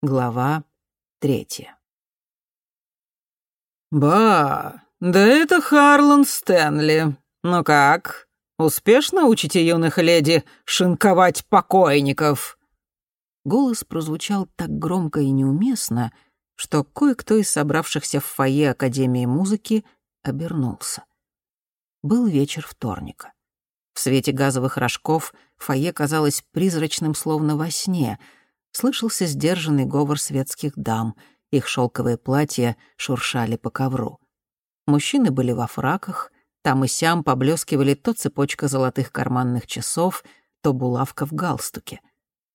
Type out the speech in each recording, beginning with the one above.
Глава третья. «Ба, да это Харлан Стэнли. Ну как, успешно учите юных леди шинковать покойников?» Голос прозвучал так громко и неуместно, что кое-кто из собравшихся в фойе Академии музыки обернулся. Был вечер вторника. В свете газовых рожков фойе казалось призрачным, словно во сне. Слышался сдержанный говор светских дам. Их шелковые платья шуршали по ковру. Мужчины были во фраках, там и сям поблескивали то цепочка золотых карманных часов, то булавка в галстуке.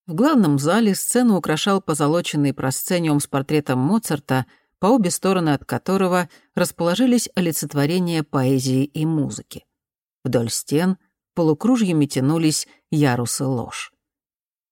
В главном зале сцену украшал позолоченный просцениум с портретом Моцарта, по обе стороны от которого расположились олицетворения поэзии и музыки. Вдоль стен — полукружьями тянулись ярусы ложь.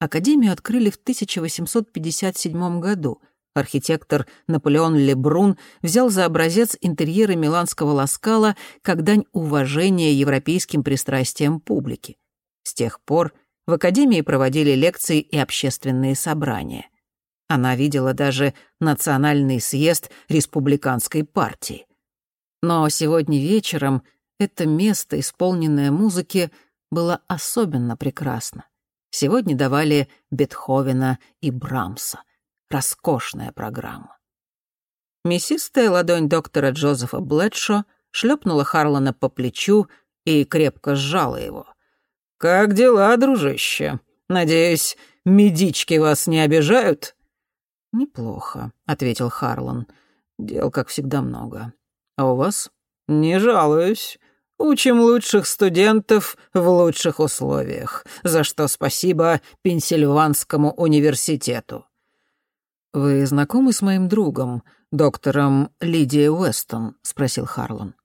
Академию открыли в 1857 году. Архитектор Наполеон Лебрун взял за образец интерьеры миланского ласкала как дань уважения европейским пристрастиям публики. С тех пор в Академии проводили лекции и общественные собрания. Она видела даже национальный съезд республиканской партии. Но сегодня вечером это место, исполненное музыки, было особенно прекрасно. Сегодня давали Бетховена и Брамса. Роскошная программа. Мясистая ладонь доктора Джозефа Блэдшо шлепнула Харлана по плечу и крепко сжала его. «Как дела, дружище? Надеюсь, медички вас не обижают?» «Неплохо», — ответил Харлан. «Дел, как всегда, много. А у вас?» «Не жалуюсь. Учим лучших студентов в лучших условиях, за что спасибо Пенсильванскому университету». «Вы знакомы с моим другом, доктором Лидией Уэстон?» — спросил Харлан.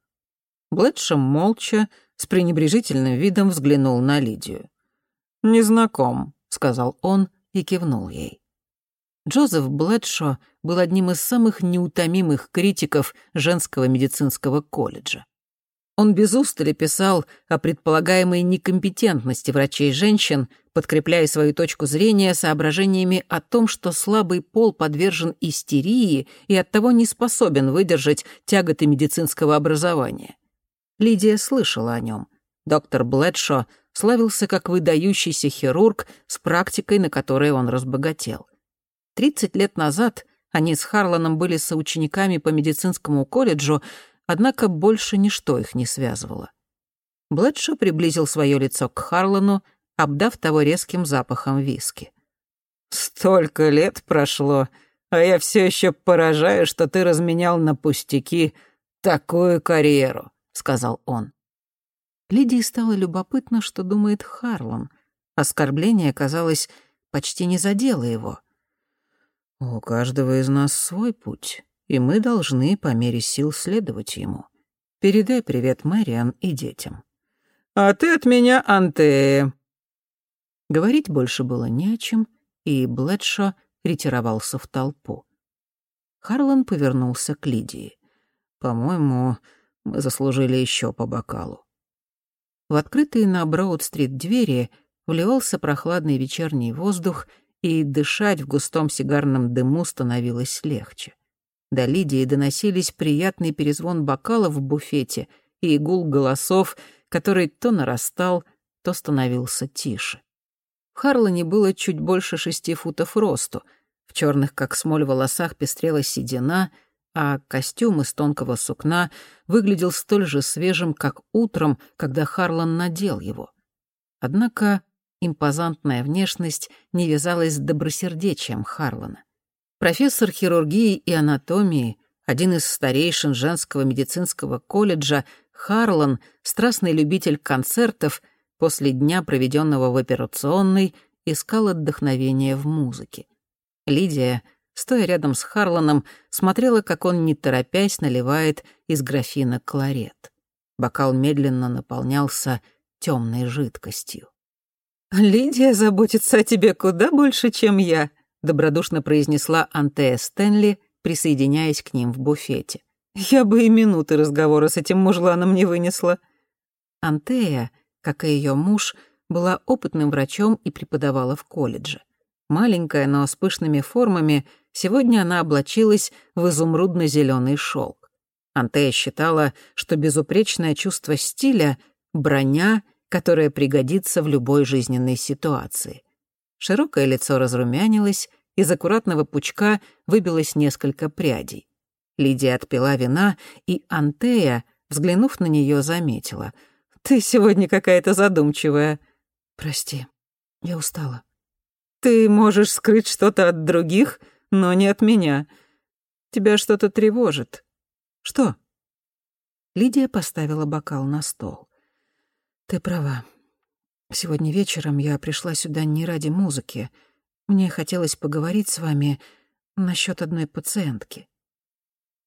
Блэдшем молча, с пренебрежительным видом взглянул на Лидию. «Не знаком», — сказал он и кивнул ей. Джозеф Блэдшо был одним из самых неутомимых критиков женского медицинского колледжа. Он без устали писал о предполагаемой некомпетентности врачей-женщин, подкрепляя свою точку зрения соображениями о том, что слабый пол подвержен истерии и оттого не способен выдержать тяготы медицинского образования. Лидия слышала о нем. Доктор Блэдшо славился как выдающийся хирург с практикой, на которой он разбогател. Тридцать лет назад они с Харланом были соучениками по медицинскому колледжу, однако больше ничто их не связывало. Блэдшо приблизил свое лицо к Харлану, обдав того резким запахом виски. «Столько лет прошло, а я все еще поражаю, что ты разменял на пустяки такую карьеру», — сказал он. Лидии стало любопытно, что думает Харлан. Оскорбление, казалось, почти не задело его. «У каждого из нас свой путь и мы должны по мере сил следовать ему. Передай привет Мэриан и детям». «А ты от меня, Антея». Говорить больше было не о чем, и Блэдшо ретировался в толпу. Харлан повернулся к Лидии. «По-моему, мы заслужили еще по бокалу». В открытые на Броуд-стрит двери вливался прохладный вечерний воздух, и дышать в густом сигарном дыму становилось легче. До Лидии доносились приятный перезвон бокалов в буфете и гул голосов, который то нарастал, то становился тише. В Харлане было чуть больше шести футов росту. В черных, как смоль, волосах пестрела седина, а костюм из тонкого сукна выглядел столь же свежим, как утром, когда Харлан надел его. Однако импозантная внешность не вязалась с добросердечием Харлана. Профессор хирургии и анатомии, один из старейшин женского медицинского колледжа, Харлан, страстный любитель концертов, после дня, проведенного в операционной, искал отдохновение в музыке. Лидия, стоя рядом с Харланом, смотрела, как он, не торопясь, наливает из графина кларет. Бокал медленно наполнялся темной жидкостью. «Лидия заботится о тебе куда больше, чем я», добродушно произнесла Антея Стэнли, присоединяясь к ним в буфете. «Я бы и минуты разговора с этим мужланом не вынесла». Антея, как и ее муж, была опытным врачом и преподавала в колледже. Маленькая, но с пышными формами, сегодня она облачилась в изумрудно зеленый шелк. Антея считала, что безупречное чувство стиля — броня, которая пригодится в любой жизненной ситуации. Широкое лицо разрумянилось, из аккуратного пучка выбилось несколько прядей. Лидия отпила вина, и Антея, взглянув на нее, заметила. «Ты сегодня какая-то задумчивая». «Прости, я устала». «Ты можешь скрыть что-то от других, но не от меня. Тебя что-то тревожит». «Что?» Лидия поставила бокал на стол. «Ты права. Сегодня вечером я пришла сюда не ради музыки. Мне хотелось поговорить с вами насчет одной пациентки».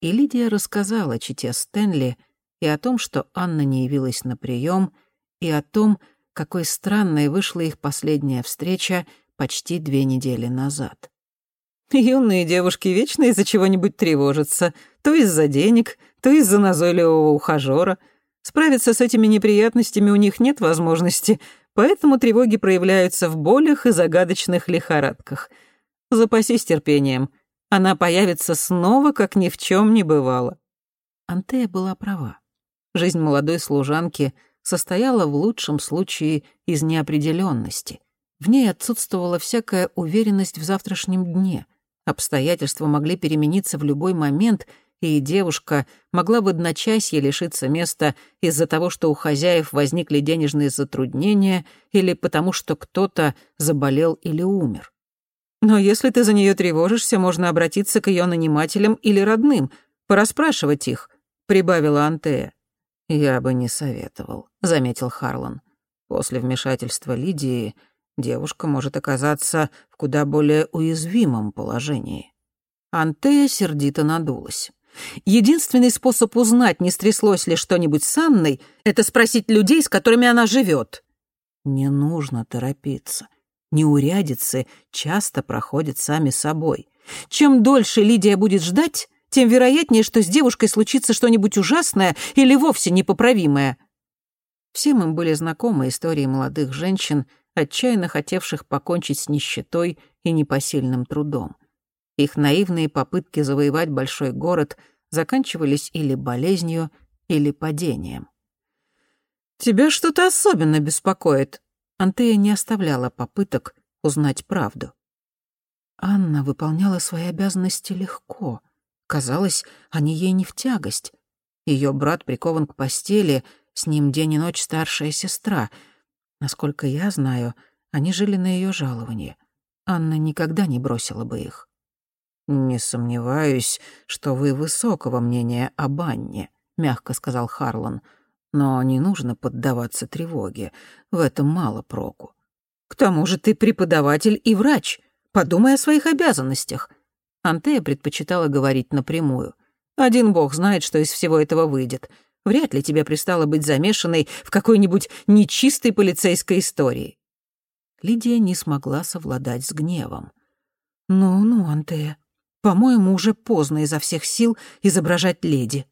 И Лидия рассказала чите Стэнли и о том, что Анна не явилась на прием, и о том, какой странной вышла их последняя встреча почти две недели назад. «Юные девушки вечно из-за чего-нибудь тревожатся, то из-за денег, то из-за назойливого ухажёра. Справиться с этими неприятностями у них нет возможности, поэтому тревоги проявляются в болях и загадочных лихорадках. Запасись терпением. Она появится снова, как ни в чем не бывало. Антея была права. Жизнь молодой служанки состояла в лучшем случае из неопределенности. В ней отсутствовала всякая уверенность в завтрашнем дне. Обстоятельства могли перемениться в любой момент, и девушка могла в одночасье лишиться места из-за того, что у хозяев возникли денежные затруднения или потому, что кто-то заболел или умер. Но если ты за нее тревожишься, можно обратиться к ее нанимателям или родным, порасспрашивать их», — прибавила Антея. «Я бы не советовал», — заметил Харлан. «После вмешательства Лидии девушка может оказаться в куда более уязвимом положении». Антея сердито надулась. «Единственный способ узнать, не стряслось ли что-нибудь с Анной, это спросить людей, с которыми она живет». «Не нужно торопиться неурядицы часто проходят сами собой. Чем дольше Лидия будет ждать, тем вероятнее, что с девушкой случится что-нибудь ужасное или вовсе непоправимое. Всем им были знакомы истории молодых женщин, отчаянно хотевших покончить с нищетой и непосильным трудом. Их наивные попытки завоевать большой город заканчивались или болезнью, или падением. «Тебя что-то особенно беспокоит», Антея не оставляла попыток узнать правду. Анна выполняла свои обязанности легко. Казалось, они ей не в тягость. Ее брат прикован к постели, с ним день и ночь старшая сестра. Насколько я знаю, они жили на ее жаловании. Анна никогда не бросила бы их. «Не сомневаюсь, что вы высокого мнения об Анне», — мягко сказал Харлан. Но не нужно поддаваться тревоге, в этом мало проку. К тому же ты преподаватель и врач. Подумай о своих обязанностях. Антея предпочитала говорить напрямую. Один бог знает, что из всего этого выйдет. Вряд ли тебе пристало быть замешанной в какой-нибудь нечистой полицейской истории. Лидия не смогла совладать с гневом. «Ну-ну, Антея, по-моему, уже поздно изо всех сил изображать леди.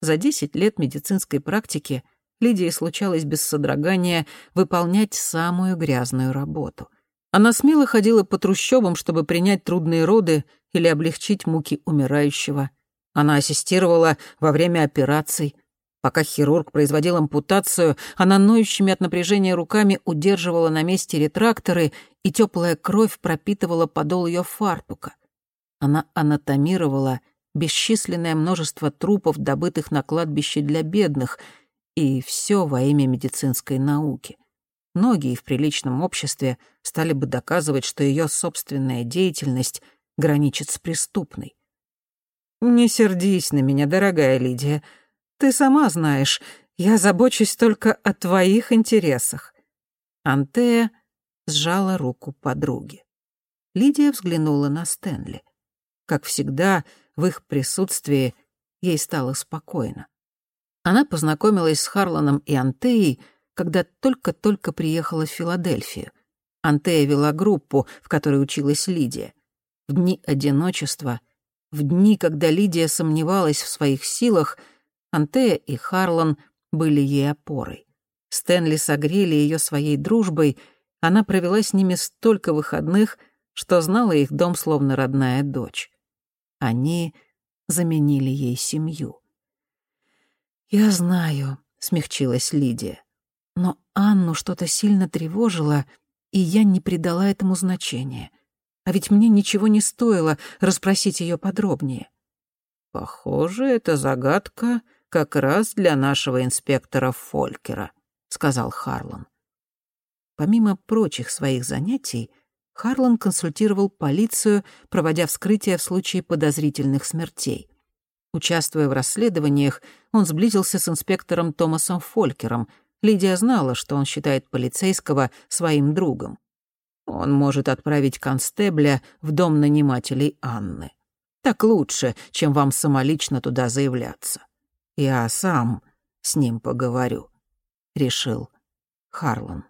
За 10 лет медицинской практики Лидии случалось без содрогания выполнять самую грязную работу. Она смело ходила по трущобам, чтобы принять трудные роды или облегчить муки умирающего. Она ассистировала во время операций. Пока хирург производил ампутацию, она ноющими от напряжения руками удерживала на месте ретракторы, и теплая кровь пропитывала подол ее фартука. Она анатомировала — бесчисленное множество трупов, добытых на кладбище для бедных, и все во имя медицинской науки. Многие в приличном обществе стали бы доказывать, что ее собственная деятельность граничит с преступной. «Не сердись на меня, дорогая Лидия. Ты сама знаешь, я забочусь только о твоих интересах». Антея сжала руку подруги. Лидия взглянула на Стэнли. Как всегда, в их присутствии ей стало спокойно. Она познакомилась с Харланом и Антеей, когда только-только приехала в Филадельфию. Антея вела группу, в которой училась Лидия. В дни одиночества, в дни, когда Лидия сомневалась в своих силах, Антея и Харлан были ей опорой. Стэнли согрели ее своей дружбой, Она провела с ними столько выходных, что знала их дом словно родная дочь. Они заменили ей семью. «Я знаю», — смягчилась Лидия. «Но Анну что-то сильно тревожило, и я не придала этому значения. А ведь мне ничего не стоило расспросить ее подробнее». «Похоже, это загадка как раз для нашего инспектора Фолькера», — сказал Харлан. Помимо прочих своих занятий, Харлан консультировал полицию, проводя вскрытия в случае подозрительных смертей. Участвуя в расследованиях, он сблизился с инспектором Томасом Фолькером. Лидия знала, что он считает полицейского своим другом. Он может отправить констебля в дом нанимателей Анны. Так лучше, чем вам самолично туда заявляться. Я сам с ним поговорю», — решил Харлан.